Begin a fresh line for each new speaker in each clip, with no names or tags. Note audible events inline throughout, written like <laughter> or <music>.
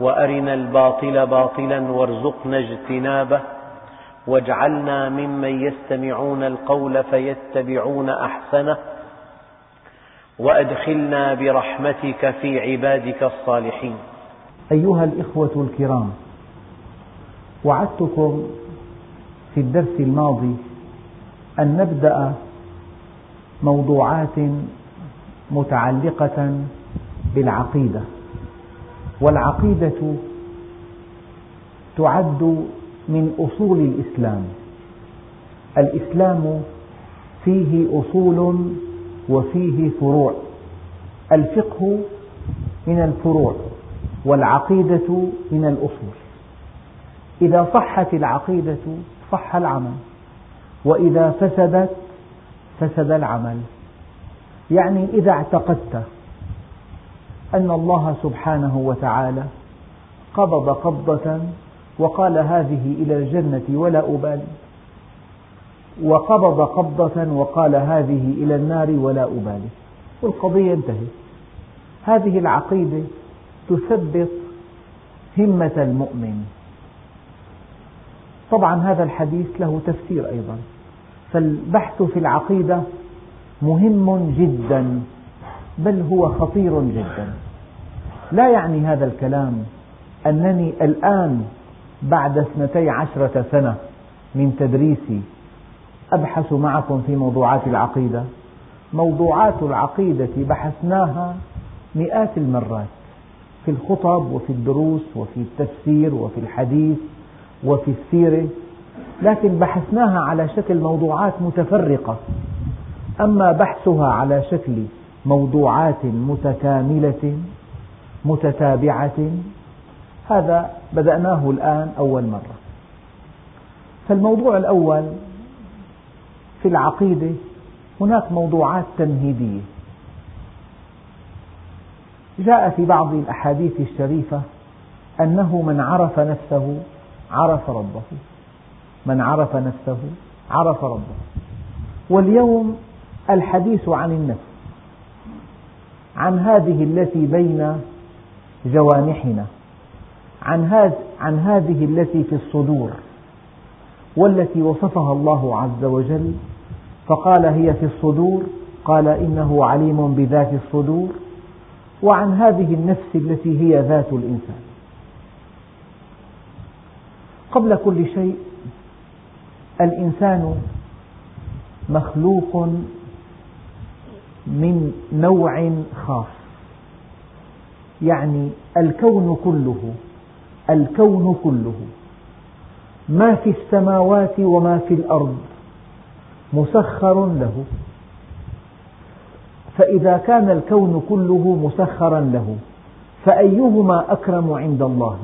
وأرنا الباطل باطلا وارزقنا اجتنابه واجعلنا ممن يستمعون القول فيتبعون أحسنه وأدخلنا برحمتك في عبادك الصالحين.
أيها الإخوة الكرام وعدتكم في الدرس الماضي أن نبدأ موضوعات متعلقة بالعقيدة. والعقيدة تعد من أصول الإسلام. الإسلام فيه أصول وفيه فروع. الفقه من الفروع والعقيدة من الأصول. إذا صحت العقيدة صح العمل وإذا فسدت فسد العمل. يعني إذا اعتقدت أن الله سبحانه وتعالى قبض قبضة وقال هذه إلى الجنة ولا أبالي وقبض قبضة وقال هذه إلى النار ولا أبالي والقضية انتهت. هذه العقيدة تثبط همة المؤمن. طبعا هذا الحديث له تفسير أيضا. فالبحث في العقيدة مهم جدا. بل هو خطير جدا. لا يعني هذا الكلام أنني الآن بعد اثنتي عشرة سنة من تدريسي أبحث معكم في موضوعات العقيدة. موضوعات العقيدة بحثناها مئات المرات في الخطب وفي الدروس وفي التفسير وفي الحديث وفي السيرة لكن بحثناها على شكل موضوعات متفرقة. أما بحثها على شكل موضوعات متكاملة متتابعة. هذا بدأناه الآن أول مرة. فالموضوع الأول في العقيدة هناك موضوعات تمهيدية. جاء في بعض الأحاديث الشريفة أنه من عرف نفسه عرف ربه. من عرف نفسه عرف ربه. واليوم الحديث عن النفس. عن هذه التي بين جوانحنا عن, عن هذه التي في الصدور والتي وصفها الله عز وجل فقال هي في الصدور قال إنه عليم بذات الصدور وعن هذه النفس التي هي ذات الإنسان. قبل كل شيء الإنسان مخلوق من نوع خاص. يعني الكون كله الكون كله. ما في السماوات وما في الأرض مسخر له. فإذا كان الكون كله مسخرا له فأيهما أكرم عند الله؟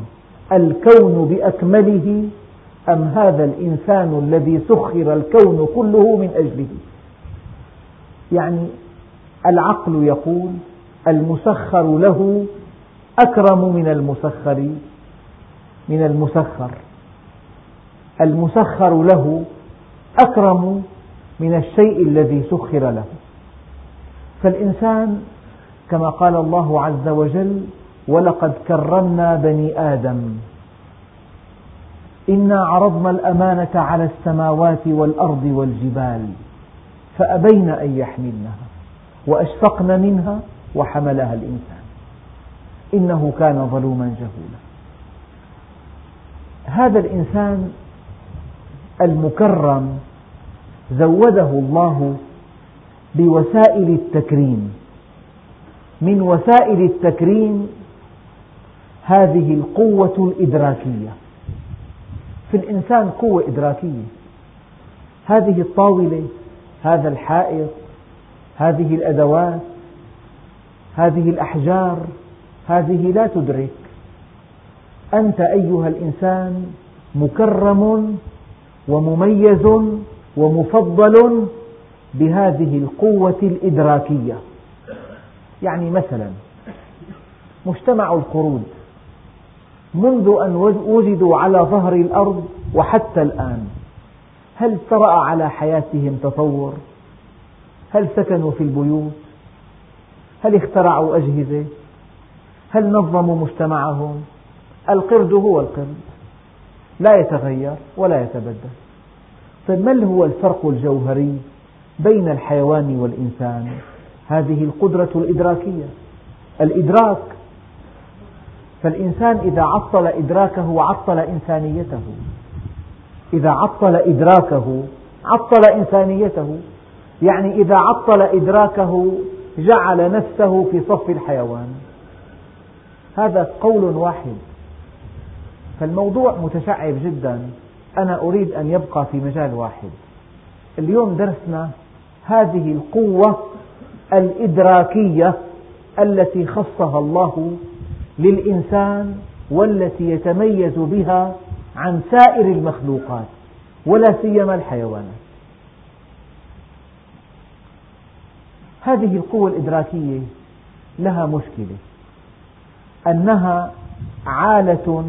الكون بأكمله أم هذا الإنسان الذي سخر الكون كله من أجله؟ يعني العقل يقول المسخر له أكرم من المسخر من المسخر. المسخر له أكرم من الشيء الذي سخر له. فالإنسان كما قال الله عز وجل ولقد كرمنا بني آدم. إنا عرضنا الأمانة على السماوات والأرض والجبال فأبين أن يحملنها. وأشفقن منها وحملها الإنسان. إنه كان ظلوما جهولا. هذا الإنسان المكرم زوده الله بوسائل التكريم. من وسائل التكريم هذه القوة الإدراكية. في الإنسان قوة إدراكية. هذه الطاولة هذا الحائط هذه الأدوات هذه الأحجار هذه لا تدرك أنت أيها الإنسان مكرم ومميز ومفضل بهذه القوة الإدراكية يعني مثلا مجتمع القرود منذ أن وجدوا على ظهر الأرض وحتى الآن هل طرأ على حياتهم تطور؟ هل سكنوا في البيوت؟ هل اخترعوا أجهزة؟ هل نظموا مجتمعهم؟ القرد هو القرد لا يتغير ولا يتبدل طيب ما هو الفرق الجوهري بين الحيوان والإنسان؟ هذه القدرة الإدراكية الإدراك فالإنسان إذا عطل إدراكه عطل إنسانيته إذا عطل إدراكه عطل إنسانيته يعني إذا عطل إدراكه جعل نفسه في صف الحيوان. هذا قول واحد. فالموضوع متشعب جدا. أنا أريد أن يبقى في مجال واحد. اليوم درسنا هذه القوة الإدراكية التي خصها الله للإنسان والتي يتميز بها عن سائر المخلوقات ولا سيما الحيوانات. هذه القوة الإدراكية لها مشكلة أنها عالة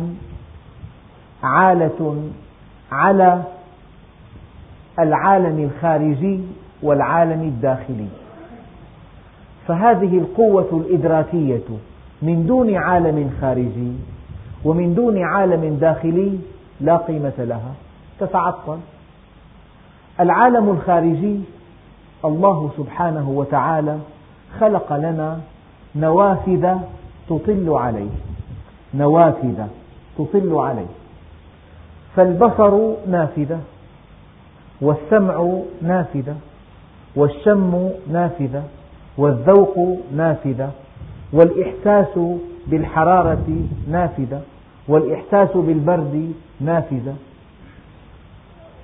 عالة على العالم الخارجي والعالم الداخلي. فهذه القوة الإدراكية من دون عالم خارجي ومن دون عالم داخلي لا قيمة لها تتعطل. العالم الخارجي الله سبحانه وتعالى خلق لنا نوافذ تطل عليه. نوافذ تطل عليه. فالبصر نافذة والسمع نافذة والشم نافذة والذوق نافذة والإحساس بالحرارة نافذة والإحساس بالبرد نافذة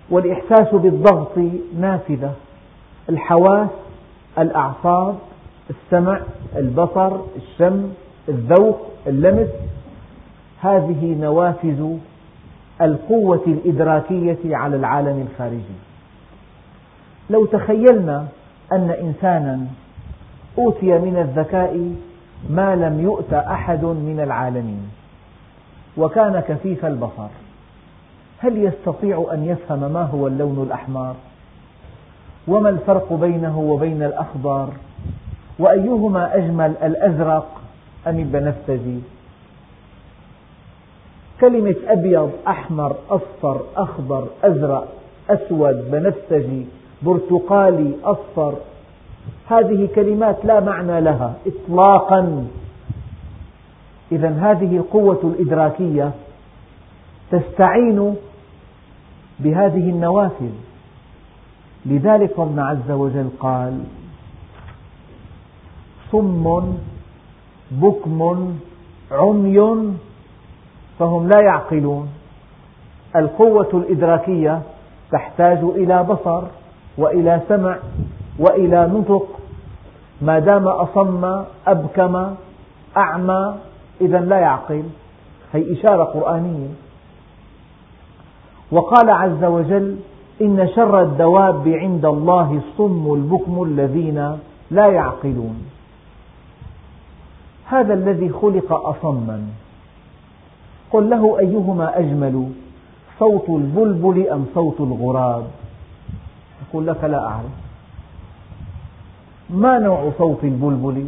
والإحساس بالضغط نافذة. الحواس الأعصاب السمع البصر الشم الذوق اللمس. هذه نوافذ القوة الإدراكية على العالم الخارجي. لو تخيلنا أن إنسانا أوتي من الذكاء ما لم يؤت أحد من العالمين وكان كفيف البصر هل يستطيع أن يفهم ما هو اللون الأحمر؟ وما الفرق بينه وبين الأخضر؟ وأيهما أجمل الأزرق؟ أم البنفسجي؟ كلمة أبيض أحمر أصفر أخضر أزرق أسود بنفسجي برتقالي أصفر هذه كلمات لا معنى لها إطلاقا. إذا هذه القوة الإدراكية تستعين بهذه النوافذ. لذلك ربنا عز وجل قال صم بكم عمي فهم لا يعقلون. القوة الإدراكية تحتاج إلى بصر وإلى سمع وإلى نطق. ما دام أصم أبكم أعمى إذا لا يعقل. هي إشارة قرآنية. وقال عز وجل إن شر الدواب عند الله الصم البكم الذين لا يعقلون. هذا الذي خلق أصما. قل له أيهما أجمل صوت البلبل أم صوت الغراب؟ يقول لك لا أعرف. ما نوع صوت البلبل؟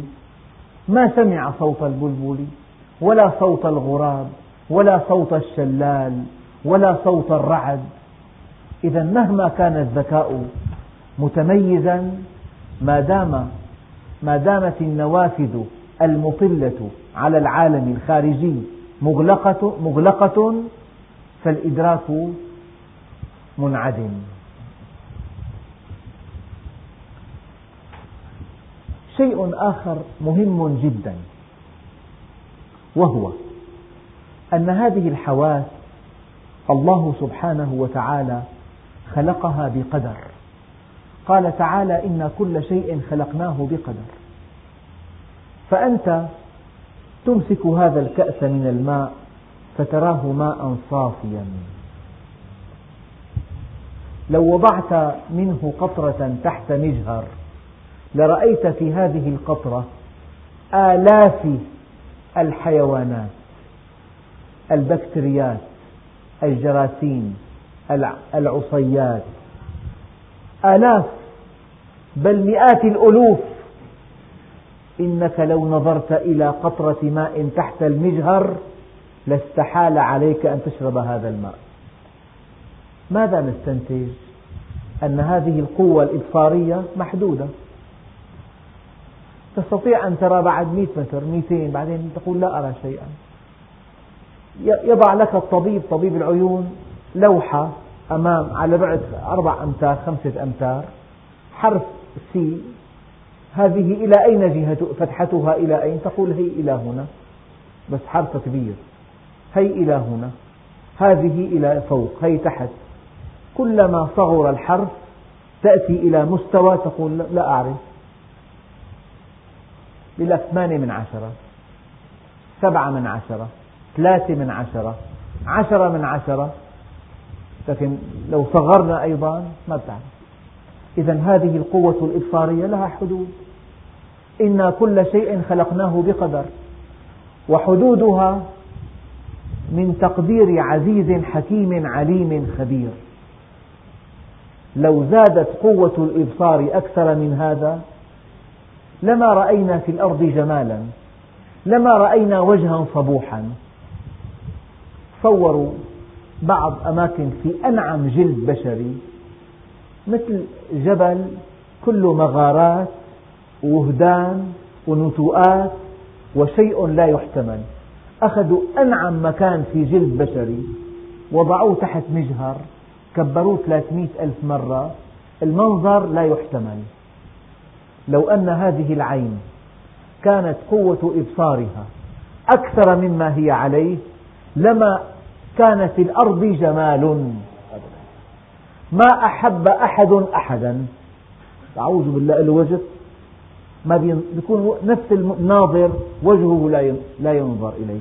ما سمع صوت البلبل؟ ولا صوت الغراب ولا صوت الشلال ولا صوت الرعد. إذا مهما كان الذكاء متميزا ما دام ما دامت النوافذ المطلة على العالم الخارجي مغلقة, مغلقة فالإدراك منعدم. شيء آخر مهم جدا وهو أن هذه الحواس الله سبحانه وتعالى خلقها بقدر. قال تعالى إن كل شيء خلقناه بقدر. فأنت تمسك هذا الكأس من الماء فتراه ماء صافيا. لو وضعت منه قطرة تحت مجهر لرأيت في هذه القطرة آلاف الحيوانات البكتريات الجراثيم العصيات آلاف بل مئات الألوف. إنك لو نظرت إلى قطرة ماء تحت المجهر لاستحال عليك أن تشرب هذا الماء. ماذا نستنتج؟ أن هذه القوة الإبصارية محدودة. تستطيع أن ترى بعد مئة متر مئتين بعدين تقول لا أرى شيئا. يضع لك الطبيب طبيب العيون لوحة أمام على بعد أربع أمتار خمسة أمتار حرف سي هذه إلى أين جهة فتحتها إلى أين؟ تقول هي إلى هنا بس حرف كبير هي إلى هنا هذه إلى فوق هي تحت. كلما صغر الحرف تأتي إلى مستوى تقول لا أعرف. لك ثمانية من عشرة سبعة من عشرة ثلاثة من عشرة عشرة من عشرة لكن لو صغرنا أيضا ما بتعرف. إذا هذه القوة الإبصارية لها حدود. إنا كل شيء خلقناه بقدر وحدودها من تقدير عزيز حكيم عليم خبير. لو زادت قوة الإبصار أكثر من هذا لما رأينا في الأرض جمالا لما رأينا وجها صبوحا. صوروا بعض أماكن في أنعم جلد بشري مثل جبل كله مغارات ووهدان ونتوءات وشيء لا يحتمل. أخذوا أنعم مكان في جلد بشري وضعوه تحت مجهر كبروه 300 ألف مرة المنظر لا يحتمل. لو أن هذه العين كانت قوة إبصارها أكثر مما هي عليه لما كان في الأرض جمال. ما أحب أحد أحدا. أعوذ بالله له وجه. ما بيكون نفس الناظر وجهه لا ينظر إليه.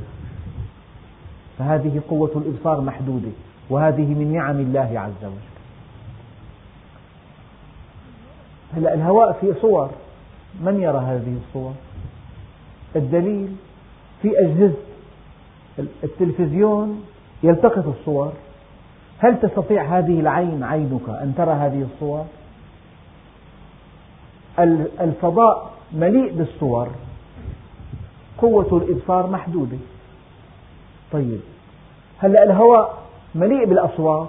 فهذه قوة الإبصار محدودة وهذه من نعم الله عز وجل. هلا الهواء فيه صور. من يرى هذه الصور؟ الدليل في أجهزة التلفزيون يلتقط الصور. هل تستطيع هذه العين عينك أن ترى هذه الصور؟ الفضاء مليء بالصور. قوة الإبصار محدودة. طيب هلا الهواء مليء بالأصوات؟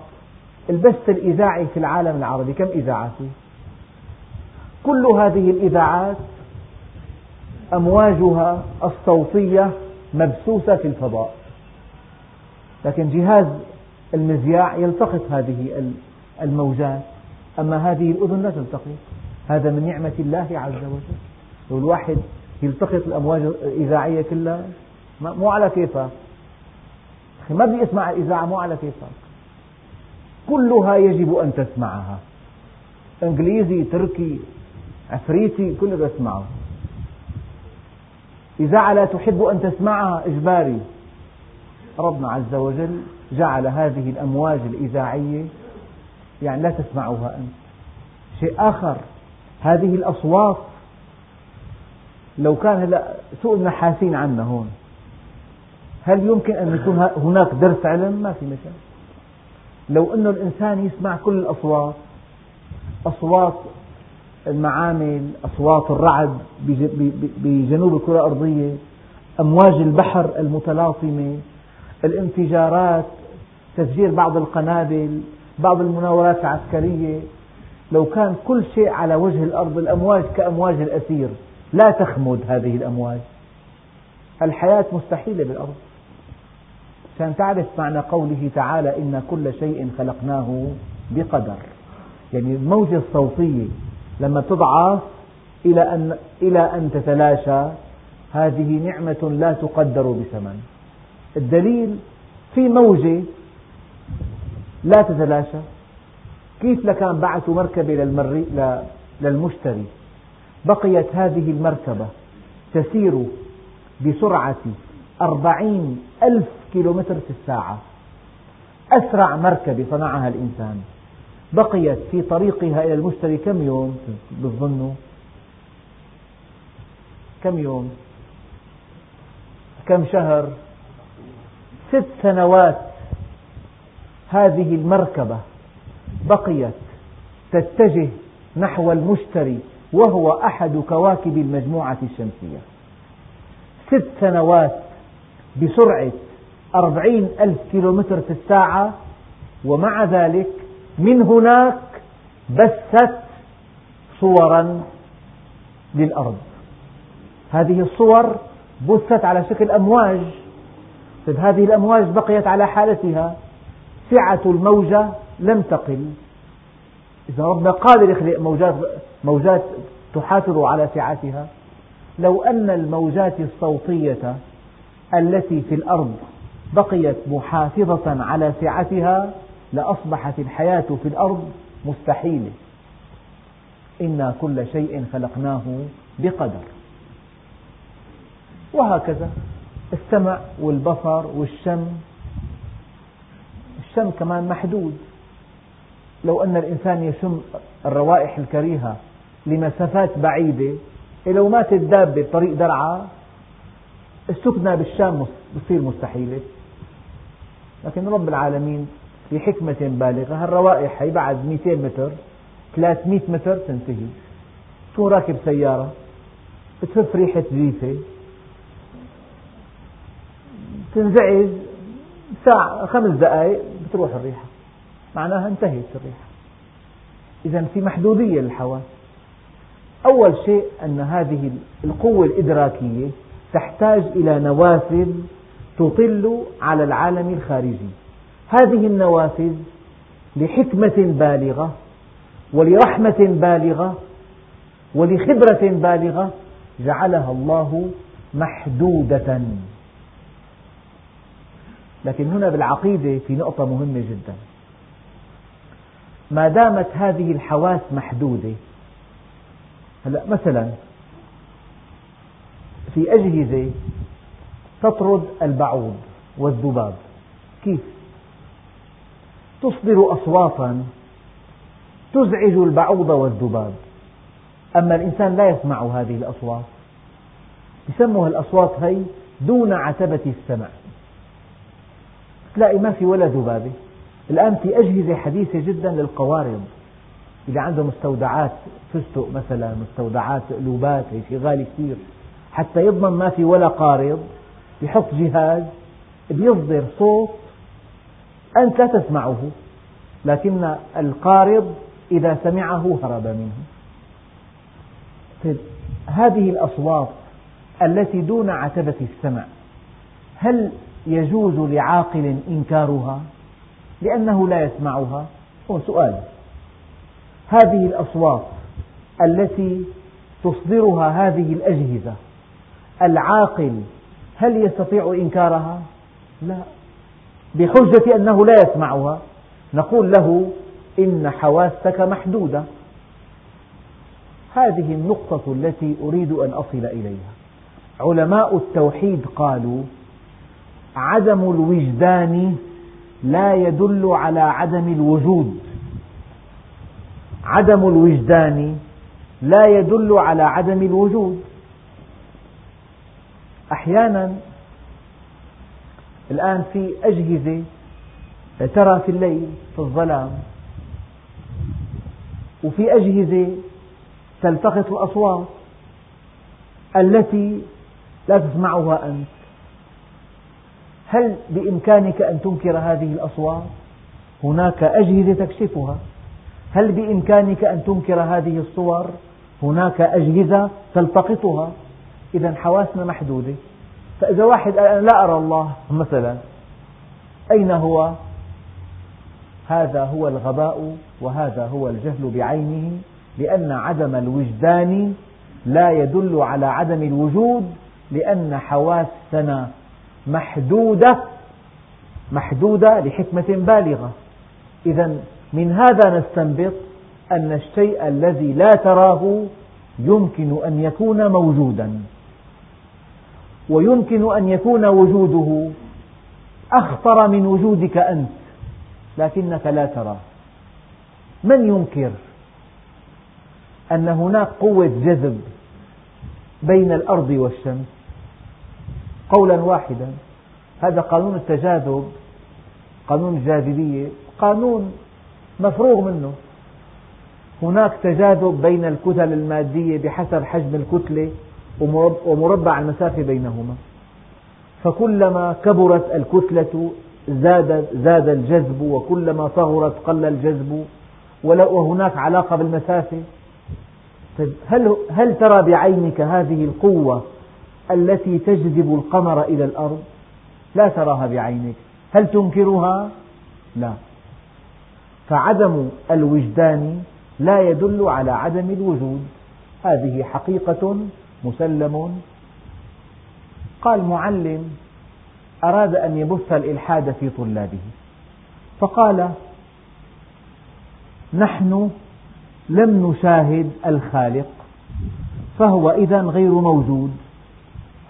البث الإذاعي في العالم العربي كم إذاعة فيه؟ كل هذه الإذاعات أمواجها الصوتية مبثوثة في الفضاء. لكن جهاز المذياع يلتقط هذه الموجات. أما هذه الأذن لا تلتقط. هذا من نعمة الله عز وجل. لو الواحد يلتقط الأمواج الإذاعية كلها مو على كيفك ما بدي أسمع الإذاعة مو على كيفك كلها يجب أن تسمعها. إنجليزي تركي عفريتي كله تسمعه إذاعة لا تحب أن تسمعها إجباري. ربنا عز وجل جعل هذه الأمواج الإذاعية يعني لا تسمعها أنت شيء آخر هذه الأصوات لو كان هلا سوق النحاسين عندنا هون هل يمكن أن يكون هناك درس علم؟ ما في مجال لو أن الإنسان يسمع كل الأصوات أصوات المعامل أصوات الرعد بجنوب الكرة الأرضية أمواج البحر المتلاطمة الانفجارات تفجير بعض القنابل بعض المناورات العسكرية. لو كان كل شيء على وجه الأرض الأمواج كأمواج الأثير لا تخمد هذه الأمواج. الحياة مستحيلة بالأرض. عشان تعرف معنى قوله تعالى إن كل شيء خلقناه بقدر. يعني الموجة الصوتية لما تضعف إلى أن إلى أن تتلاشى هذه نعمة لا تقدر بثمن. الدليل في موجة لا تتلاشى كيف لكان بعثوا مركبة للمشتري بقيت هذه المركبة تسير بسرعة أربعين ألف كيلومتر في الساعة أسرع مركبة صنعها الإنسان بقيت في طريقها إلى المشتري كم يوم بتظنوا؟ كم يوم؟ كم شهر؟ ست سنوات هذه المركبة بقيت تتجه نحو المشتري وهو أحد كواكب المجموعة الشمسية. ست سنوات بسرعة أربعين ألف كيلومتر في الساعة ومع ذلك من هناك بثت صورا للأرض. هذه الصور بثت على شكل أمواج طيب هذه الأمواج بقيت على حالتها. سعة الموجة لم تقل. إذا ربنا قادر يخلق موجات, موجات تحافظ على سعتها. لو أن الموجات الصوتية التي في الأرض بقيت محافظة على سعتها لأصبحت الحياة في الأرض مستحيلة. إنا كل شيء خلقناه بقدر. وهكذا. السمع والبصر والشم. الشم كمان محدود. لو أن الإنسان يشم الروائح الكريهة لمسافات بعيدة لو ماتت دابة بطريق درعا السكنة بالشام بتصير مستحيلة. لكن رب العالمين بحكمة بالغة هالروائح هي بعد 200 متر 300 متر تنتهي. تكون راكب سيارة؟ بتهف ريحة جيفة تنزعج ساعة خمس دقائق بتروح الريحة. معناها انتهت الريحة. إذا في محدودية للحواس. أول شيء أن هذه القوة الإدراكية تحتاج إلى نوافذ تطل على العالم الخارجي. هذه النوافذ لحكمة بالغة ولرحمة بالغة ولخبرة بالغة جعلها الله محدودة. لكن هنا بالعقيدة في نقطة مهمة جدا. ما دامت هذه الحواس محدودة هلأ مثلا في أجهزة تطرد البعوض والذباب كيف؟ تصدر أصواتا تزعج البعوض والذباب. أما الإنسان لا يسمع هذه الأصوات يسموها الأصوات هي دون عتبة السمع. تلاقي ما في ولا ذبابة. الآن في أجهزة حديثة جدا للقوارض. إذا عنده مستودعات فستق مثلا مستودعات قلوبات شيء غالي كثير. حتى يضمن ما في ولا قارض يحط جهاز بيصدر صوت أنت لا تسمعه. لكن القارض إذا سمعه هرب منه. طيب هذه الأصوات التي دون عتبة السمع هل يجوز لعاقل إنكارها لأنه لا يسمعها؟ هو سؤال. هذه الأصوات التي تصدرها هذه الأجهزة العاقل هل يستطيع إنكارها؟ لا. بحجة أنه لا يسمعها نقول له إن حواسك محدودة. هذه النقطة التي أريد أن أصل إليها. علماء التوحيد قالوا عدم الوجدان لا يدل على عدم الوجود. عدم الوجدان لا يدل على عدم الوجود. أحيانا الآن في أجهزة ترى في الليل في الظلام وفي أجهزة تلتقط الأصوات التي لا تسمعها أنت. هل بإمكانك أن تنكر هذه الأصوات؟ هناك أجهزة تكشفها هل بإمكانك أن تنكر هذه الصور؟ هناك أجهزة تلتقطها إذا حواسنا محدودة فإذا واحد قال أنا لا أرى الله مثلا أين هو؟ هذا هو الغباء وهذا هو الجهل بعينه لأن عدم الوجدان لا يدل على عدم الوجود لأن حواسنا محدودة محدودة لحكمة بالغة. إذا من هذا نستنبط أن الشيء الذي لا تراه يمكن أن يكون موجودا. ويمكن أن يكون وجوده أخطر من وجودك أنت لكنك لا تراه. من ينكر أن هناك قوة جذب بين الأرض والشمس؟ قولا واحدا. هذا قانون التجاذب قانون الجاذبية قانون مفروغ منه. هناك تجاذب بين الكتل المادية بحسب حجم الكتلة ومربع المسافة بينهما. فكلما كبرت الكتلة زاد, زاد الجذب وكلما صغرت قل الجذب وهناك علاقة بالمسافة. هل, هل ترى بعينك هذه القوة التي تجذب القمر إلى الأرض؟ لا تراها بعينك هل تنكرها؟ لا. فعدم الوجدان لا يدل على عدم الوجود. هذه حقيقة مسلم. قال معلم أراد أن يبث الإلحاد في طلابه. فقال نحن لم نشاهد الخالق فهو إذا غير موجود.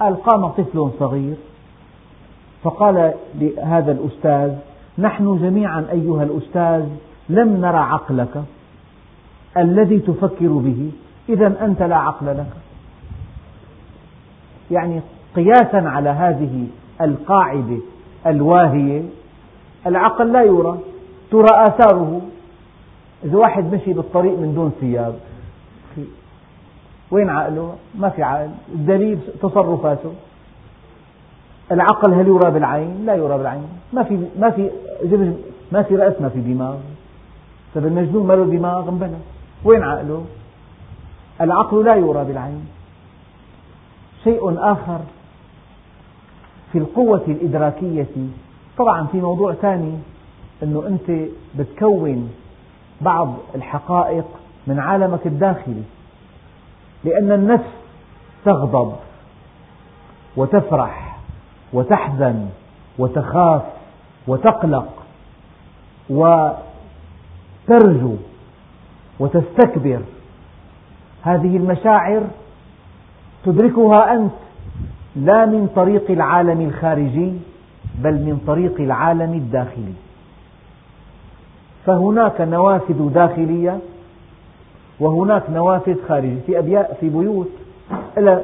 قال قام طفل صغير فقال لهذا الأستاذ نحن جميعا أيها الأستاذ لم نر عقلك الذي تفكر به إذا أنت لا عقل لك. يعني قياسا على هذه القاعدة الواهية العقل لا يرى ترى آثاره. إذا واحد مشي بالطريق من دون ثياب وين عقله؟ ما في عقل، الدليل تصرفاته العقل هل يرى بالعين؟ لا يرى بالعين، ما في ما في ما في رأس ما في دماغ، طيب المجنون ما له دماغ انبلى، وين عقله؟ العقل لا يرى بالعين. شيء آخر في القوة الإدراكية طبعا في موضوع ثاني أنه أنت بتكون بعض الحقائق من عالمك الداخلي لأن النفس تغضب وتفرح وتحزن وتخاف وتقلق وترجو وتستكبر. هذه المشاعر تدركها أنت لا من طريق العالم الخارجي بل من طريق العالم الداخلي. فهناك نوافذ داخلية وهناك نوافذ خارجية. في أبيات في بيوت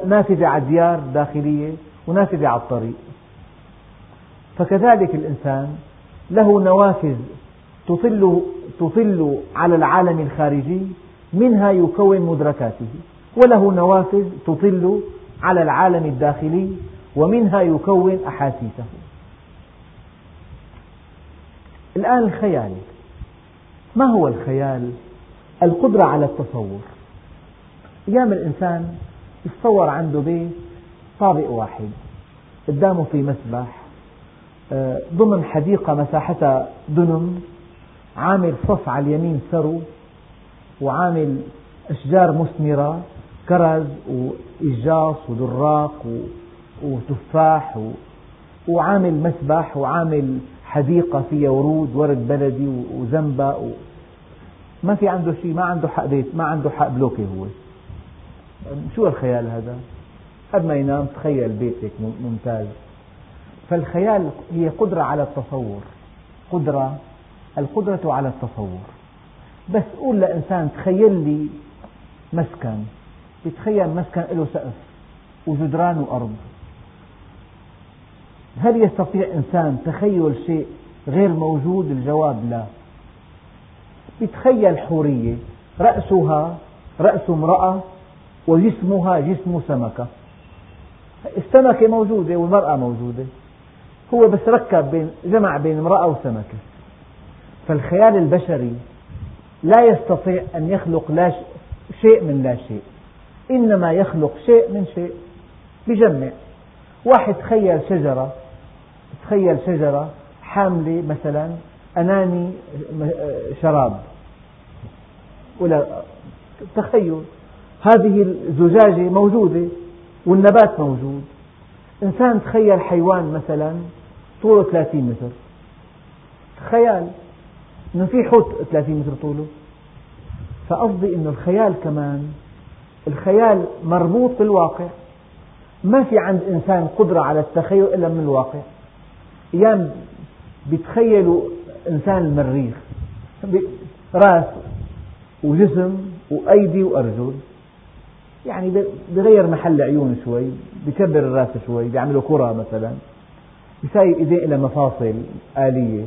نافذة على الديار داخلية ونافذة على الطريق. فكذلك الإنسان له نوافذ تطل, تطل على العالم الخارجي منها يكون مدركاته. وله نوافذ تطل على العالم الداخلي ومنها يكون أحاسيسه. الآن الخيال. ما هو الخيال؟ القدرة على التصور. أيام الإنسان يتصور عنده بيت طابق واحد قدامه في مسبح آه، ضمن حديقة مساحتها دونم عامل صف على اليمين سرو وعامل أشجار مثمرة كرز وإجاص ودراق وتفاح وعامل مسبح وعامل حديقة فيها ورود ورد بلدي وزنبق ما في عنده شيء ما عنده حق بيت ما عنده حق بلوكي هو. شو الخيال هذا؟ قبل ما ينام تخيل بيت هيك ممتاز. فالخيال هي قدرة على التصور. قدرة القدرة على التصور. بس قول لإنسان تخيل لي مسكن. يتخيل مسكن له سقف وجدران وأرض. هل يستطيع إنسان تخيل شيء غير موجود؟ الجواب لا. يتخيل حورية. رأسها رأس امرأة وجسمها جسم سمكة. السمكة موجودة والمرأة موجودة. هو بس ركب بين جمع بين امرأة وسمكة. فالخيال البشري لا يستطيع أن يخلق لا شيء من لا شيء. إنما يخلق شيء من شيء. بجمع. واحد تخيل شجرة. تخيل شجرة حاملة مثلا أناني شراب. ولا تخيل هذه الزجاجة موجودة والنبات موجود. إنسان تخيل حيوان مثلا طوله 30 متر. خيال أنه في حوت 30 متر طوله. فقصدي أنه الخيال كمان الخيال مربوط بالواقع. ما في عند إنسان قدرة على التخيل إلا من الواقع. أيام بيتخيلوا إنسان المريخ. رأس وجسم وأيدي وأرجل. يعني بغير محل عيون شوي بكبر الراس شوي بيعملوا كرة مثلا. بيساوي إيديه إلى مفاصل آلية.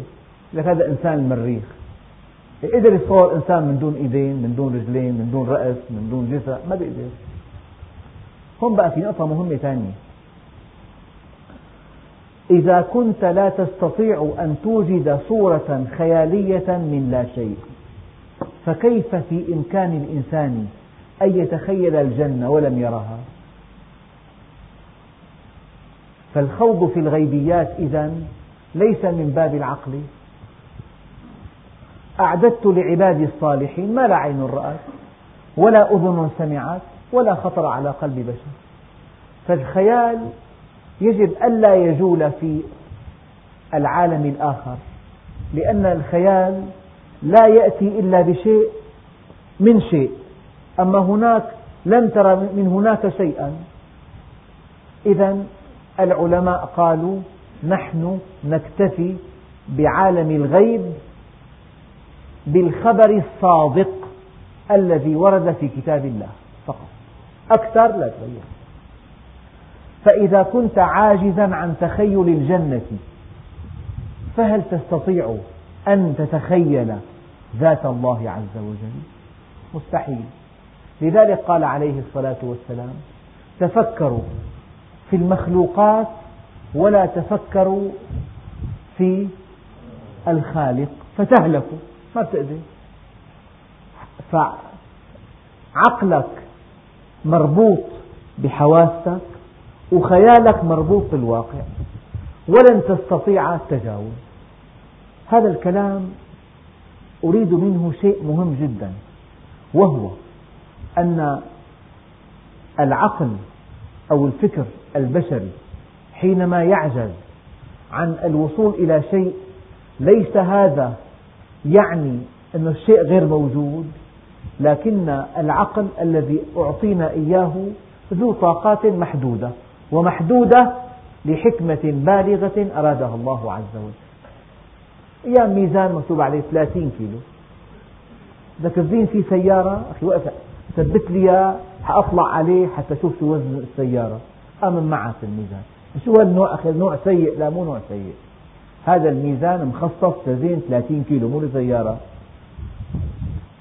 لك هذا إنسان المريخ. قدر يصور إنسان من دون إيدين من دون رجلين من دون رأس من دون جثة ما بيقدر. هون بقى في نقطة مهمة ثانية. إذا كنت لا تستطيع أن توجد صورة خيالية من لا شيء فكيف في إمكان الإنسان أن يتخيل الجنة ولم يرها؟ فالخوض في الغيبيات إذا ليس من باب العقل. أعددت لعبادي الصالحين ما لا عين رأت ولا أذن سمعت ولا خطر على قلب بشر. فالخيال يجب ألا يجول في العالم الآخر لأن الخيال لا يأتي إلا بشيء من شيء. أما هناك لم ترى من هناك شيئا. إذا العلماء قالوا نحن نكتفي بعالم الغيب بالخبر الصادق الذي ورد في كتاب الله فقط. أكثر لا تغير. فإذا كنت عاجزا عن تخيل الجنة فهل تستطيع أن تتخيل ذات الله عز وجل؟ مستحيل. لذلك قال عليه الصلاة والسلام تفكروا في المخلوقات ولا تفكروا في الخالق فتهلكوا ما بتقدر فعقلك مربوط بحواسك وخيالك مربوط بالواقع. ولن تستطيع التجاوز. هذا الكلام أريد منه شيء مهم جدا وهو أن العقل أو الفكر البشري حينما يعجز عن الوصول إلى شيء ليس هذا يعني أن الشيء غير موجود لكن العقل الذي أعطينا إياه ذو طاقات محدودة. ومحدودة لحكمة بالغة أرادها الله عز وجل. أيام ميزان مكتوب عليه 30 كيلو. بدك تزين فيه سيارة أخي وقف ثبت لي حأطلع عليه حتى أشوف شو وزن السيارة. أمن معك الميزان. شو هالنوع أخي؟ نوع سيء؟ لا مو نوع سيء. هذا الميزان مخصص لزين 30 كيلو مو لسيارة.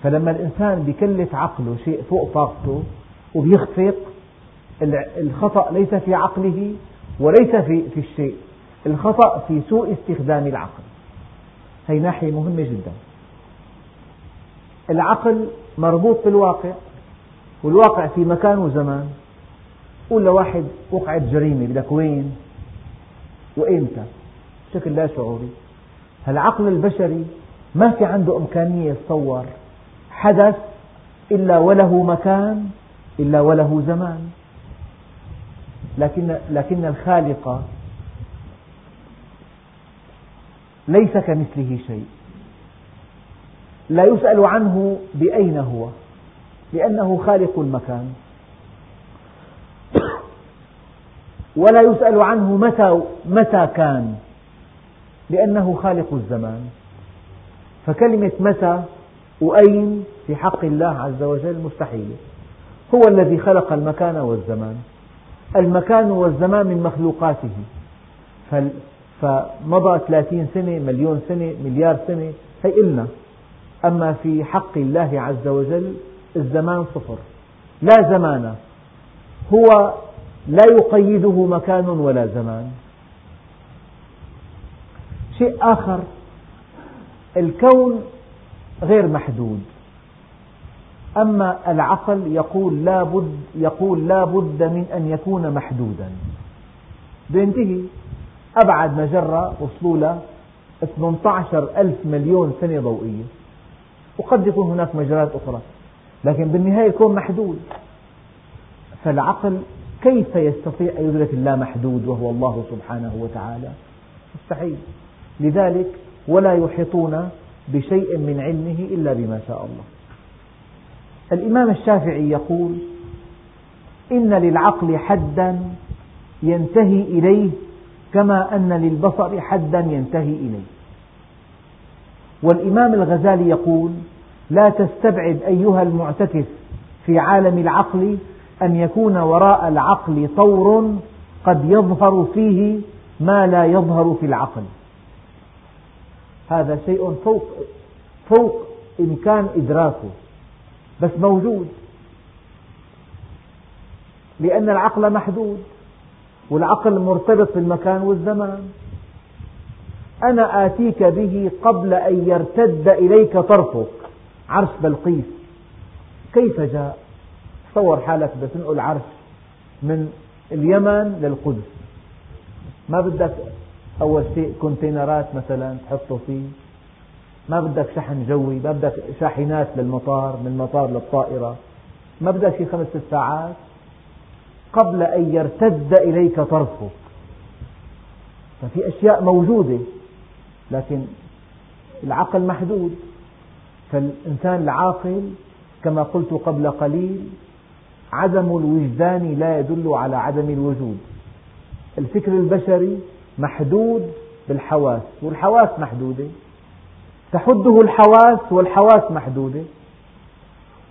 فلما الإنسان بيكلف عقله شيء فوق طاقته وبيخفق الخطأ ليس في عقله وليس في, في الشيء. الخطأ في سوء استخدام العقل. هي ناحية مهمة جدا. العقل مربوط بالواقع والواقع في مكان وزمان. قول لواحد وقعت جريمة بدك وين؟ وإمتى؟ بشكل لا شعوري. العقل البشري ما في عنده إمكانية يتصور حدث إلا وله مكان إلا وله زمان. لكن, لكن الخالق ليس كمثله شيء. لا يسأل عنه بأين هو لأنه خالق المكان. <coughs> ولا يسأل عنه متى, متى كان لأنه خالق الزمان. فكلمة متى وأين في حق الله عز وجل مستحيلة هو الذي خلق المكان والزمان. المكان والزمان من مخلوقاته. فمضى ثلاثين سنة مليون سنة مليار سنة هي إلنا. أما في حق الله عز وجل الزمان صفر. لا زمان. هو لا يقيده مكان ولا زمان. شيء آخر. الكون غير محدود. أما العقل يقول لا بد يقول لا بد من أن يكون محدودا. بينتهي. أبعد مجرة وصلوا له 18 ألف مليون سنة ضوئية. وقد يكون هناك مجرات أخرى. لكن بالنهاية الكون محدود. فالعقل كيف يستطيع أن يدرك اللامحدود وهو الله سبحانه وتعالى؟ مستحيل. لذلك ولا يحيطون بشيء من علمه إلا بما شاء الله. الإمام الشافعي يقول إن للعقل حدا ينتهي إليه كما أن للبصر حدا ينتهي إليه. والإمام الغزالي يقول لا تستبعد أيها المعتكف في عالم العقل أن يكون وراء العقل طور قد يظهر فيه ما لا يظهر في العقل. هذا شيء فوق فوق إمكان إدراكه. بس موجود. لأن العقل محدود والعقل مرتبط بالمكان والزمان. أنا آتيك به قبل أن يرتد إليك طرفك. عرش بلقيس. كيف جاء؟ تصور حالك بدك تنقل عرش من اليمن للقدس. ما بدك أول شيء كونتينرات مثلا تحطه فيه؟ ما بدك شحن جوي ما بدك شاحنات للمطار من المطار للطائرة. ما بدك شيء خمس ست ساعات. قبل أن يرتد إليك طرفك. ففي أشياء موجودة لكن العقل محدود. فالإنسان العاقل كما قلت قبل قليل عدم الوجدان لا يدل على عدم الوجود. الفكر البشري محدود بالحواس والحواس محدودة. تحده الحواس والحواس محدودة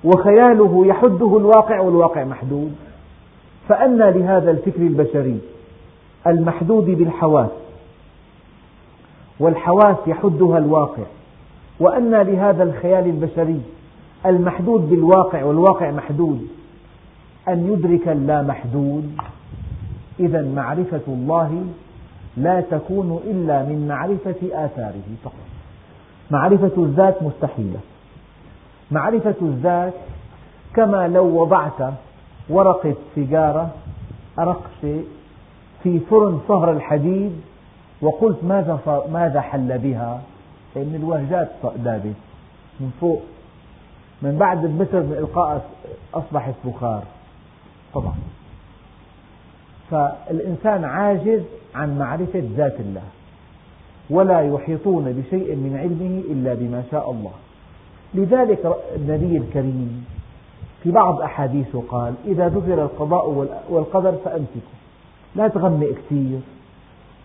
وخياله يحده الواقع والواقع محدود. فأنى لهذا الفكر البشري المحدود بالحواس والحواس يحدها الواقع. وأنى لهذا الخيال البشري المحدود بالواقع والواقع محدود أن يدرك اللامحدود. إذا معرفة الله لا تكون إلا من معرفة آثاره فقط. معرفة الذات مستحيلة. معرفة الذات كما لو وضعت ورقة سيجارة أرق شيء في فرن صهر الحديد وقلت ماذا ماذا حل بها؟ من الوهجات دابت من فوق. من بعد متر من إلقاء أصبحت بخار طبعا. فالإنسان عاجز عن معرفة ذات الله. ولا يحيطون بشيء من علمه إلا بما شاء الله. لذلك النبي الكريم في بعض أحاديثه قال إذا ذكر القضاء والقدر فأمسكوا لا تغمق كثير.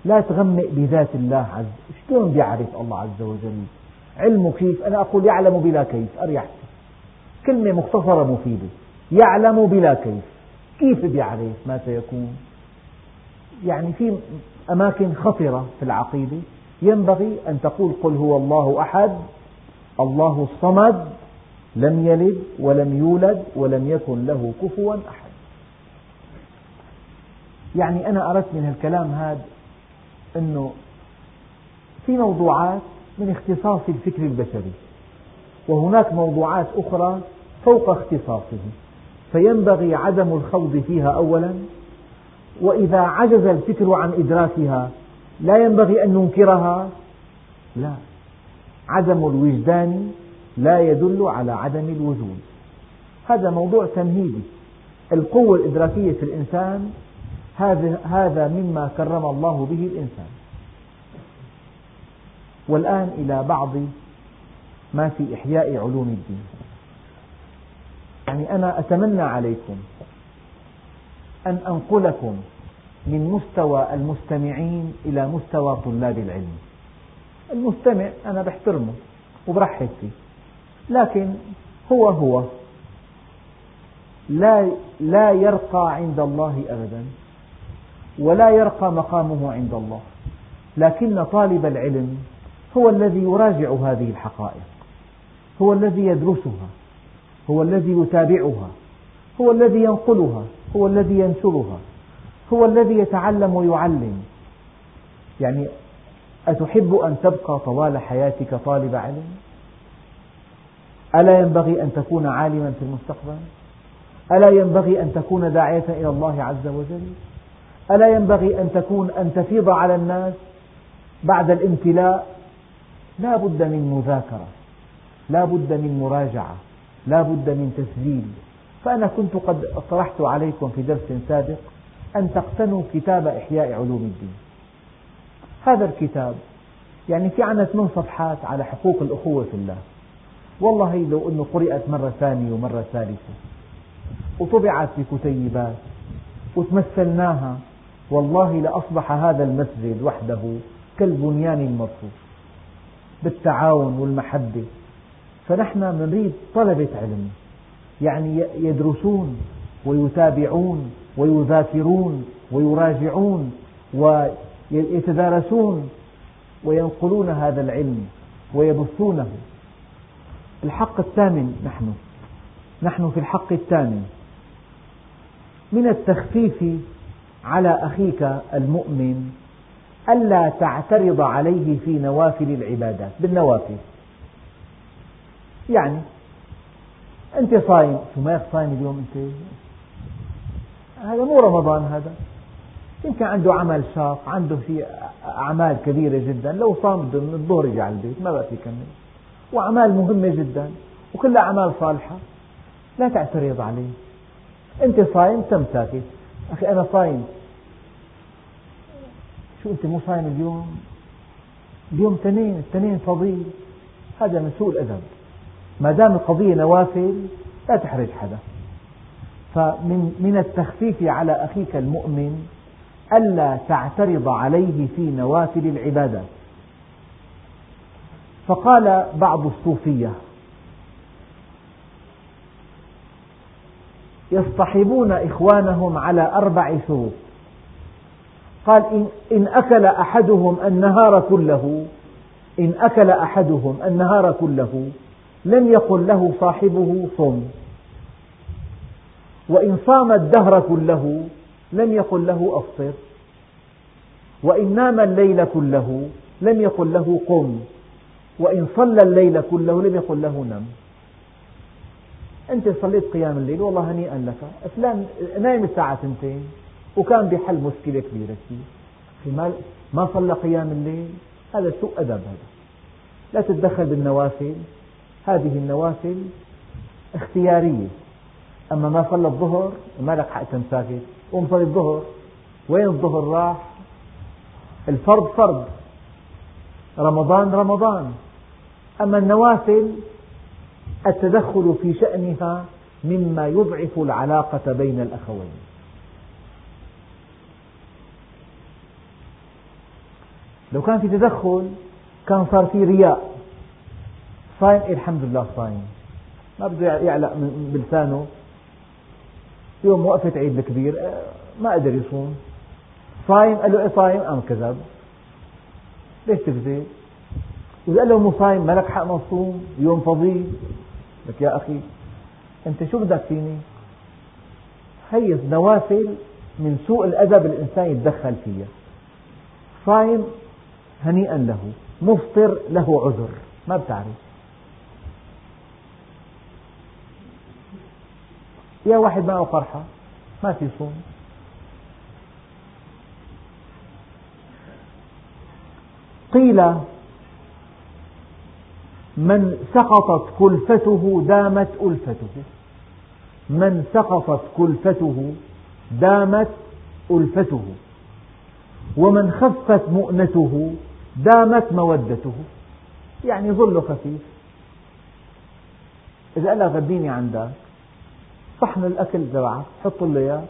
لا تغمق بذات الله عز شلون بيعرف الله عز وجل؟ علمه كيف؟ أنا أقول يعلم بلا كيف أريح كلمة مختصرة مفيدة. يعلم بلا كيف. كيف بيعرف ما سيكون؟ يعني في أماكن خطرة في العقيدة. ينبغي أن تقول قل هو الله أحد الله الصمد لم يلد ولم يولد ولم يكن له كفوا أحد. يعني أنا أردت من الكلام هذا أنه في موضوعات من اختصاص الفكر البشري وهناك موضوعات أخرى فوق اختصاصه. فينبغي عدم الخوض فيها أولا وإذا عجز الفكر عن إدراكها لا ينبغي أن ننكرها. لا. عدم الوجدان لا يدل على عدم الوجود. هذا موضوع تمهيدي. القوة الإدراكية في الإنسان هذا مما كرم الله به الإنسان. والآن إلى بعض ما في إحياء علوم الدين. يعني أنا أتمنى عليكم أن أنقلكم من مستوى المستمعين إلى مستوى طلاب العلم. المستمع أنا بحترمه وبرحب فيه لكن هو هو. لا لا يرقى عند الله أبدا ولا يرقى مقامه عند الله. لكن طالب العلم هو الذي يراجع هذه الحقائق هو الذي يدرسها هو الذي يتابعها هو الذي ينقلها هو الذي ينشرها. هو الذي يتعلم ويعلم يعني أتحب أن تبقى طوال حياتك طالب علم؟ ألا ينبغي أن تكون عالما في المستقبل؟ ألا ينبغي أن تكون داعية إلى الله عز وجل؟ ألا ينبغي أن تكون أن تفيض على الناس بعد الامتلاء؟ لا بد من مذاكرة، لا بد من مراجعة، لا بد من تسجيل، فأنا كنت قد اقترحت عليكم في درس سابق أن تقتنوا كتاب إحياء علوم الدين. هذا الكتاب يعني في عنا ثمان صفحات على حقوق الأخوة في الله. والله لو أنه قرأت مرة ثانية ومرة ثالثة وطبعت بكتيبات وتمثلناها والله لأصبح هذا المسجد وحده كالبنيان المرصوص بالتعاون والمحبة. فنحن نريد طلبة علم يعني يدرسون ويتابعون ويذاكرون ويراجعون ويتدارسون وينقلون هذا العلم ويبثونه. الحق الثامن نحن. نحن في الحق الثامن. من التخفيف على أخيك المؤمن ألا تعترض عليه في نوافل العبادات بالنوافل. يعني أنت صايم شو مالك صايم اليوم أنت؟ هذا مو رمضان هذا. يمكن عنده عمل شاق عنده في أعمال كبيرة جدا لو صام من الظهر يجي على البيت ما بقى يكمل وأعمال مهمة جدا وكلها أعمال صالحة. لا تعترض عليه. أنت صايم تم ساكت أخي أنا صايم. شو أنت مو صايم اليوم؟ اليوم اثنين اثنين فضيل. هذا من سوء الأدب ما دام القضية نوافل لا تحرج حدا. فمن من التخفيف على أخيك المؤمن ألا تعترض عليه في نوافل العبادات فقال بعض الصوفية يصطحبون إخوانهم على أربع شروط. قال إن, إن أكل أحدهم النهار كله إن أكل أحدهم النهار كله لم يقل له صاحبه صم. وإن صام الدهر كله لم يقل له أفطر. وإن نام الليل كله لم يقل له قم. وإن صلى الليل كله لم يقل له نم. أنت صليت قيام الليل والله هنيئا لك فلان نايم الساعة ثنتين وكان بحل مشكلة كبيرة كثير. ما صلى قيام الليل؟ هذا سوء أدب هذا. لا تتدخل بالنوافل. هذه النوافل اختيارية. أما ما صلى الظهر ما لك حق تمساكت قوم صلي الظهر. وين الظهر راح؟ الفرض فرض. رمضان رمضان. أما النوافل التدخل في شأنها مما يضعف العلاقة بين الأخوين. لو كان في تدخل كان صار في رياء. صايم؟ الحمد لله صايم. ما بده يعلق بلسانه. يوم وقفة عيد الكبير آه، ما قدر يصوم صايم؟ قال له إيه صايم؟ قام كذب. ليش تكذب؟ إذا قال له مو صايم ما لك حق مصوم يوم فضيل. لك يا أخي أنت شو بدك فيني؟ هي نوافل من سوء الأدب الإنسان يتدخل فيها. صايم هنيئا له مفطر له عذر. ما بتعرف. يا واحد معه قرحة ما في صوم. قيل من سقطت كلفته دامت ألفته. من سقطت كلفته دامت ألفته. ومن خفت مؤنته دامت مودته. يعني ظله خفيف. إذا قال لك غديني عندك صحن الأكل تبعك حط له إياه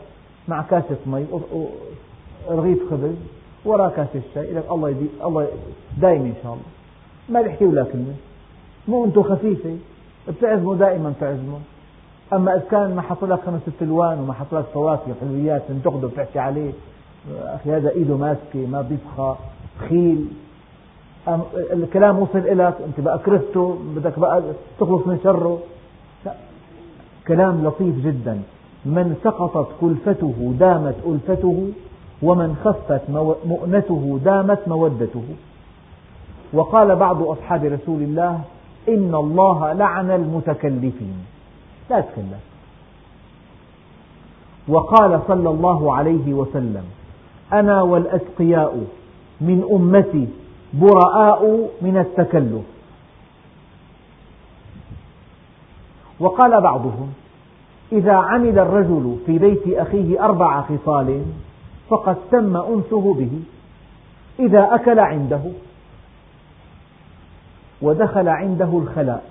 مع كاسة مي ورغيف خبز وراه كاسة شاي. لك الله يدي الله دايم إن شاء الله. ما بيحكي ولا كلمة. مو أنتم خفيفة؟ بتعزموا دائما تعزموا. أما إذا كان ما حط لك خمس ست ألوان وما حط لك فواكه وحلويات تنتقده بتحكي عليه أخي هذا إيده ماسكة ما بيبخى خيل. الكلام وصل إليك أنت بقى كرهته بدك بقى تخلص من شره. لا. كلام لطيف جدا. من سقطت كلفته دامت ألفته ومن خفت مؤنته دامت مودته. وقال بعض أصحاب رسول الله إن الله لعن المتكلفين. لا تكلف. وقال صلى الله عليه وسلم أنا والأتقياء من أمتي براء من التكلف. وقال بعضهم إذا عمل الرجل في بيت أخيه أربع خصال فقد تم أنسه به إذا أكل عنده ودخل عنده الخلاء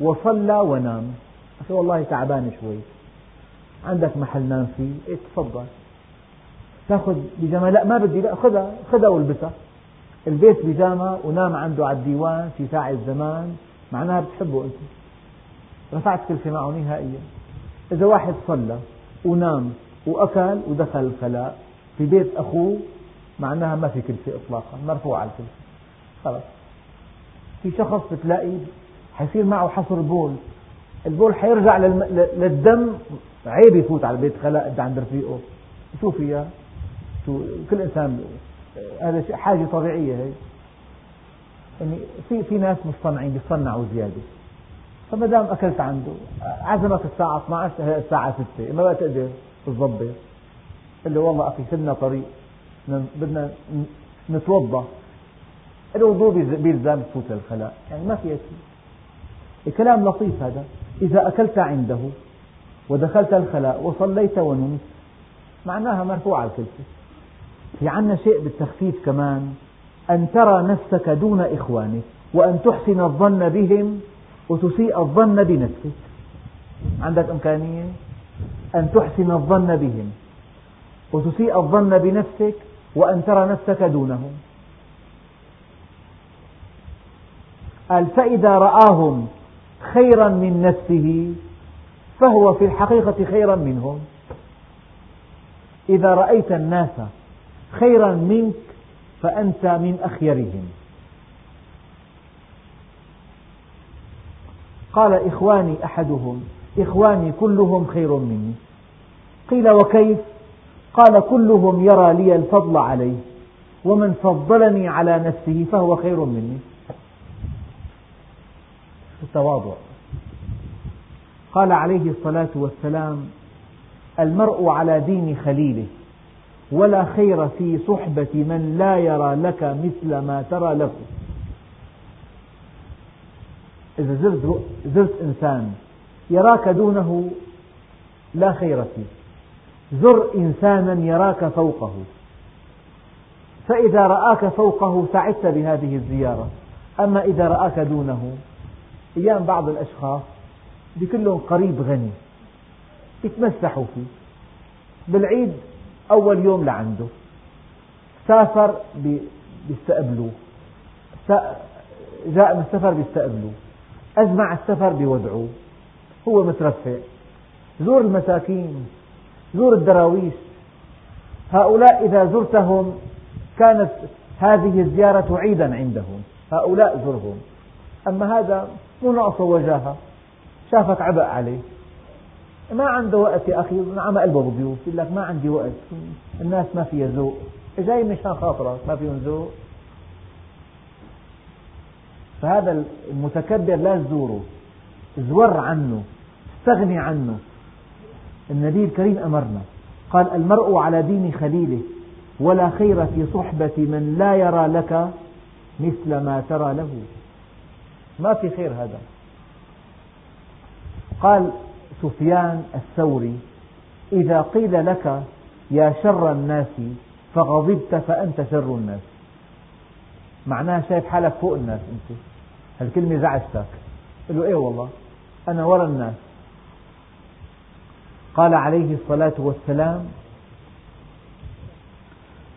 وصلى ونام. أخي والله تعبان شوي. عندك محل نام فيه؟ إيه تفضل. تأخذ بيجامة لا ما بدي لا خذها خذها والبسها. البيت بيجامة ونام عنده على الديوان في ساعة زمان معناها بتحبه أنت. رفعت كلفة معه نهائيا. إذا واحد صلى ونام وأكل ودخل الخلاء في بيت أخوه معناها ما في كلفة إطلاقا مرفوعة الكلفة خلاص. في شخص بتلاقي حيصير معه حصر بول البول حيرجع للدم عيب يفوت على بيت خلاء عند رفيقه. شو فيها شو كل إنسان هذا حاجة طبيعية هي. يعني في في ناس مصطنعين بيصنعوا زيادة. فما دام أكلت عنده عزمك الساعة 12 هي الساعة 6 ما تقدر تضبط قال له والله أخي سنة طريق بدنا نتوضأ الوضوء بيلزم تفوت للخلاء. يعني ما في شيء. كلام لطيف هذا. إذا أكلت عنده ودخلت الخلاء وصليت ونمت معناها مرفوعة الكلفة في عنا شيء بالتخفيف كمان أن ترى نفسك دون إخوانك وأن تحسن الظن بهم وتسيء الظن بنفسك. عندك إمكانية أن تحسن الظن بهم. وتسيء الظن بنفسك وأن ترى نفسك دونهم. قال فإذا رآهم خيرا من نفسه فهو في الحقيقة خيرا منهم. إذا رأيت الناس خيرا منك فأنت من أخيرهم. قال إخواني أحدهم إخواني كلهم خير مني. قيل وكيف؟ قال كلهم يرى لي الفضل عليه ومن فضلني على نفسه فهو خير مني. التواضع. قال عليه الصلاة والسلام المرء على دين خليله ولا خير في صحبة من لا يرى لك مثل ما ترى له. إذا زرت, زرت إنسان يراك دونه لا خير فيه. زر إنسانا يراك فوقه. فإذا رآك فوقه سعدت بهذه الزيارة. أما إذا رآك دونه أيام بعض الأشخاص بكلهم قريب غني يتمسحوا فيه. بالعيد أول يوم لعنده. سافر بيستقبلوه. جاء من السفر بيستقبلوه. أجمع السفر بيودعوه هو مترفع. زور المساكين زور الدراويش هؤلاء إذا زرتهم كانت هذه الزيارة عيدا عندهم. هؤلاء زرهم. أما هذا مو ناقصه وجاهة. شافك عبء عليه. ما عنده وقت يا أخي. عم قلبه بضيوف. يقول لك ما عندي وقت. الناس ما فيها ذوق. جاي مشان خاطرك ما فيهم ذوق. فهذا المتكبر لا تزوره. زور عنه استغني عنه. النبي الكريم أمرنا. قال المرء على دين خليله ولا خير في صحبة من لا يرى لك مثل ما ترى له. ما في خير هذا. قال سفيان الثوري إذا قيل لك يا شر الناس فغضبت فأنت شر الناس. معناها شايف حالك فوق الناس أنت. هالكلمة زعجتك. قل له إيه والله؟ أنا وراء الناس. قال عليه الصلاة والسلام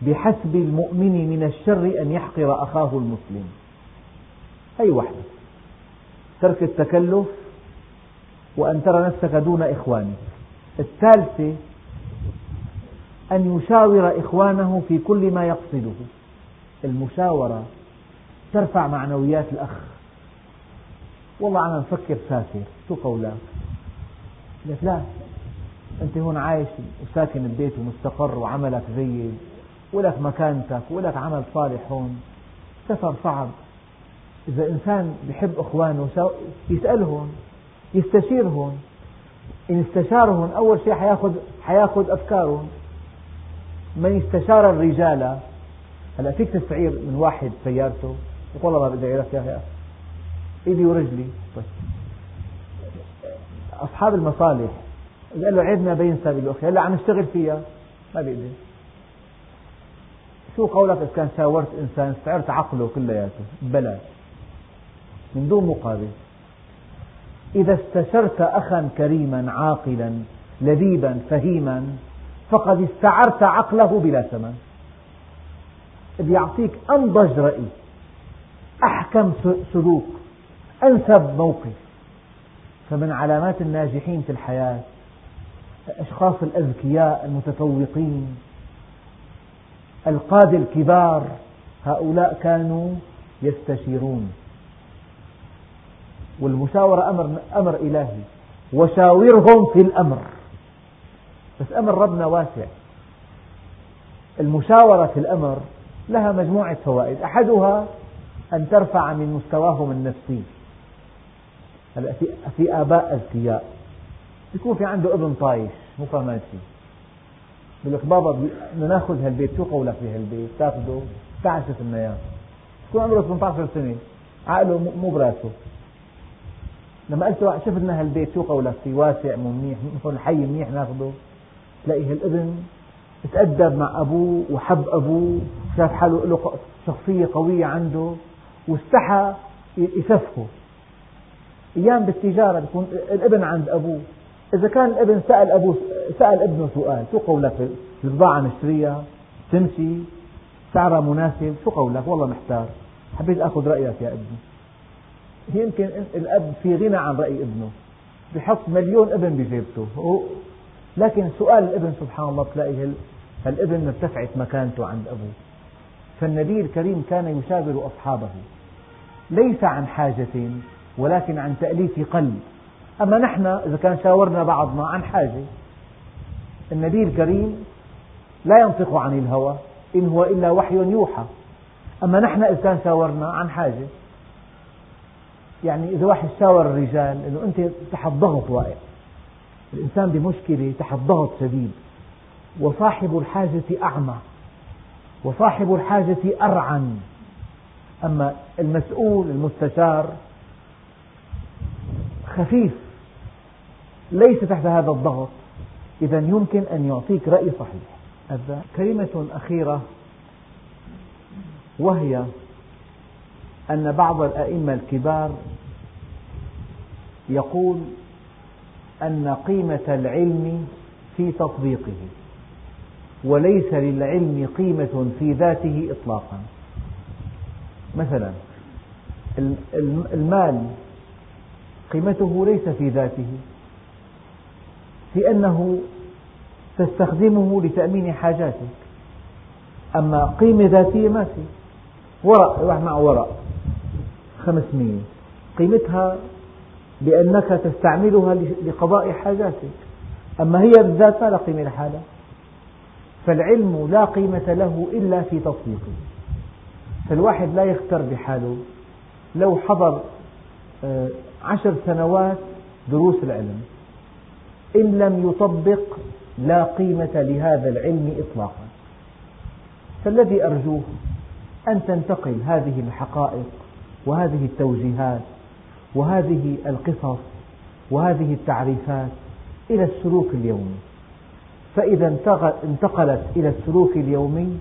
بحسب المؤمن من الشر أن يحقر أخاه المسلم. هي واحدة ترك التكلف وأن ترى نفسك دون إخوانك. الثالثة أن يشاور إخوانه في كل ما يقصده. المشاورة ترفع معنويات الأخ. والله أنا نفكر سافر شو قولك لك لا أنت هون عايش وساكن البيت ومستقر وعملك جيد ولك مكانتك ولك عمل صالح هون. سفر صعب. إذا إنسان يحب إخوانه يسألهم يستشيرهم إن استشارهم أول شيء حياخذ حياخذ أفكارهم من استشار الرجال؟ هلا فيك تستعير من واحد سيارته. يقول والله ما بدي أعيرك يا إيدي ورجلي. طيب. أصحاب المصالح قال له عيبنا بين سبيل الأخ هلا عم نشتغل فيها ما بيقدر. شو قولك إذا كان شاورت إنسان استعرت عقله كلياته؟ ببلاش من دون مقابل. إذا استشرت أخا كريما عاقلا لبيبا فهيما فقد استعرت عقله بلا ثمن. بيعطيك أنضج رأي أحكم سلوك. أنسب موقف فمن علامات الناجحين في الحياة الأشخاص الأذكياء المتفوقين القادة الكبار هؤلاء كانوا يستشيرون. والمشاورة أمر, أمر إلهي وشاورهم في الأمر. بس أمر ربنا واسع. المشاورة في الأمر لها مجموعة فوائد. أحدها أن ترفع من مستواهم النفسي. هلا في في آباء أذكياء. يكون في عنده ابن طايش مو فاهمان شيء بقول لك بابا بدنا ناخذ هالبيت. شو قولك في هالبيت؟ تاخذه تعال شوف لنا إياه. يكون عمره؟ 18 سنة. عقله مو براسه. لما قلت له شوف لنا هالبيت شو قولك فيه؟ واسع مو منيح. مثل حي منيح ناخذه تلاقي هالابن تأدب مع أبوه وحب أبوه شاف حاله له شخصية قوية عنده واستحى يسفه أيام بالتجارة بيكون الابن عند أبوه. إذا كان الابن سأل أبوه سأل ابنه سؤال شو قولك؟ البضاعة نشتريها تمشي؟ سعرها مناسب؟ شو قولك؟ والله محتار. حبيت أخذ رأيك يا ابني. يمكن الأب في غنى عن رأي ابنه. بحط مليون ابن بجيبته. لكن سؤال الابن سبحان الله تلاقي فالابن ارتفعت مكانته عند أبوه. فالنبي الكريم كان يشاور أصحابه ليس عن حاجة ولكن عن تأليف قلب. أما نحن إذا كان شاورنا بعضنا عن حاجة النبي الكريم لا ينطق عن الهوى إن هو إلا وحي يوحى. أما نحن إذا كان شاورنا عن حاجة يعني إذا واحد شاور الرجال أنه أنت تحت ضغط واقع. الإنسان بمشكلة تحت ضغط شديد. وصاحب الحاجة أعمى. وصاحب الحاجة أرعن. أما المسؤول المستشار خفيف. ليس تحت هذا الضغط. إذا يمكن أن يعطيك رأي صحيح. كلمة أخيرة. وهي أن بعض الأئمة الكبار يقول أن قيمة العلم في تطبيقه وليس للعلم قيمة في ذاته إطلاقا. مثلا المال قيمته ليس في ذاته في أنه تستخدمه لتأمين حاجاتك. أما قيمة ذاتية ما في. ورق واحد معه ورق خمسمية قيمتها بأنك تستعملها لقضاء حاجاتك. أما هي بالذات ما لها قيمة لحالها فالعلم لا قيمة له إلا في تطبيقه. فالواحد لا يختر بحاله. لو حضر عشر سنوات دروس العلم. إن لم يطبق لا قيمة لهذا العلم إطلاقا. فالذي أرجوه أن تنتقل هذه الحقائق وهذه التوجيهات وهذه القصص وهذه التعريفات إلى السلوك اليومي. فإذا انتقلت إلى السلوك اليومي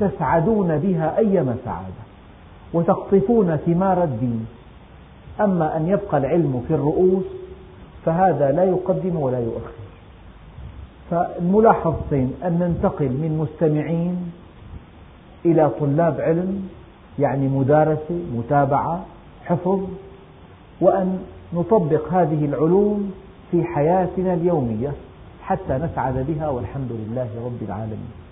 تسعدون بها أيما سعادة وتقطفون ثمار الدين. أما أن يبقى العلم في الرؤوس فهذا لا يقدم ولا يؤخر. فالملاحظتين أن ننتقل من مستمعين إلى طلاب علم يعني مدارسة متابعة حفظ وأن نطبق هذه العلوم في حياتنا اليومية حتى نسعد بها والحمد لله رب العالمين.